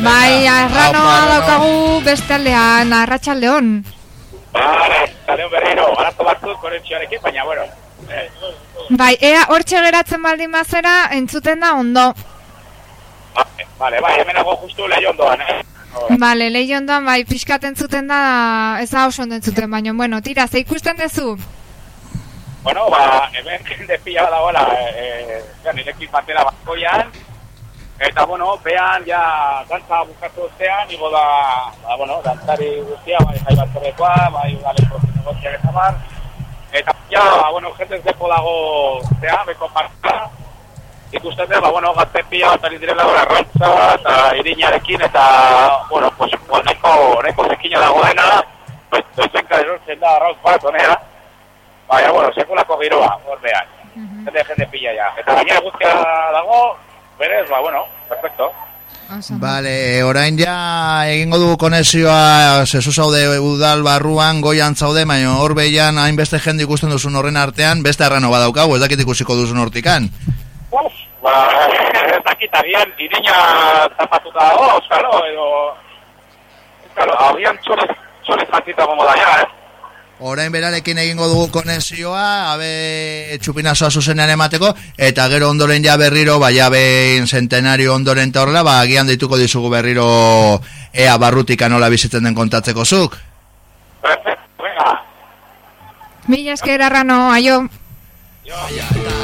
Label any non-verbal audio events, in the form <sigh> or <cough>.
Bai, arranoa daukagu beste aldean, arratsaldeon. Vale, arratsaldeon berriro, arazo batzuk konexioarekin, baina bueno. Eh. Bai, ea hortxe geratzen baldin bazera entzuten da ondo. Vale, vale, bai, hemenago justu lehiondoan, eh? Vale, lehiondoan bai, pixkat entzuten da, ez da oso ondo entzuten, baina, bueno, tira, ze ikusten dezu? Bueno, ba, hemen jende pila dagoela, eh, eh, nirekin batera bakoian, eta, bueno, behan, ja, dantza bukatu ostean, igo da, ba, bueno, dantzari guztia, bai, jai batzorrekoa, bai, udaleko negoziak eta bar, eta, ja, ba, bueno, jende ez depo dago, zea, beko parta, ikusten dut, ba, bueno, gazte pila bat ari direla gora rantza, eta irinarekin, eta, bueno, pues, pues, neko, neko zekina dago dena, pues, dozenka erortzen da, arrauz bat, honera, Baina, bueno, sekulako giroa, ordean. Jende, jende pilla ya. Eta gainera guztia dago, berez, ba, bueno, perfecto. Vale, orain ja egingo du konexioa zezu zaude udal barruan goian zaude, baina hor behian hainbeste jende ikusten duzun horren artean, beste arrano badaukagu, ez dakit ikusiko duzun hortikan. Uf, ba, <laughs> ez dakit agian irina zapatuta dago, euskalo, edo... Euskalo, agian txorez, txorez jantzita gomo da ya, eh? Orain berarekin egingo dugu konexioa, abe txupinazoa zuzenean emateko, eta gero ondoren ja berriro, ba, ja behin centenario ondoren ta horrela, ba, agian dituko dizugu berriro ea barrutika nola bizitzen den kontatzeko zuk. Mila esker arrano, aio. Jo, jo.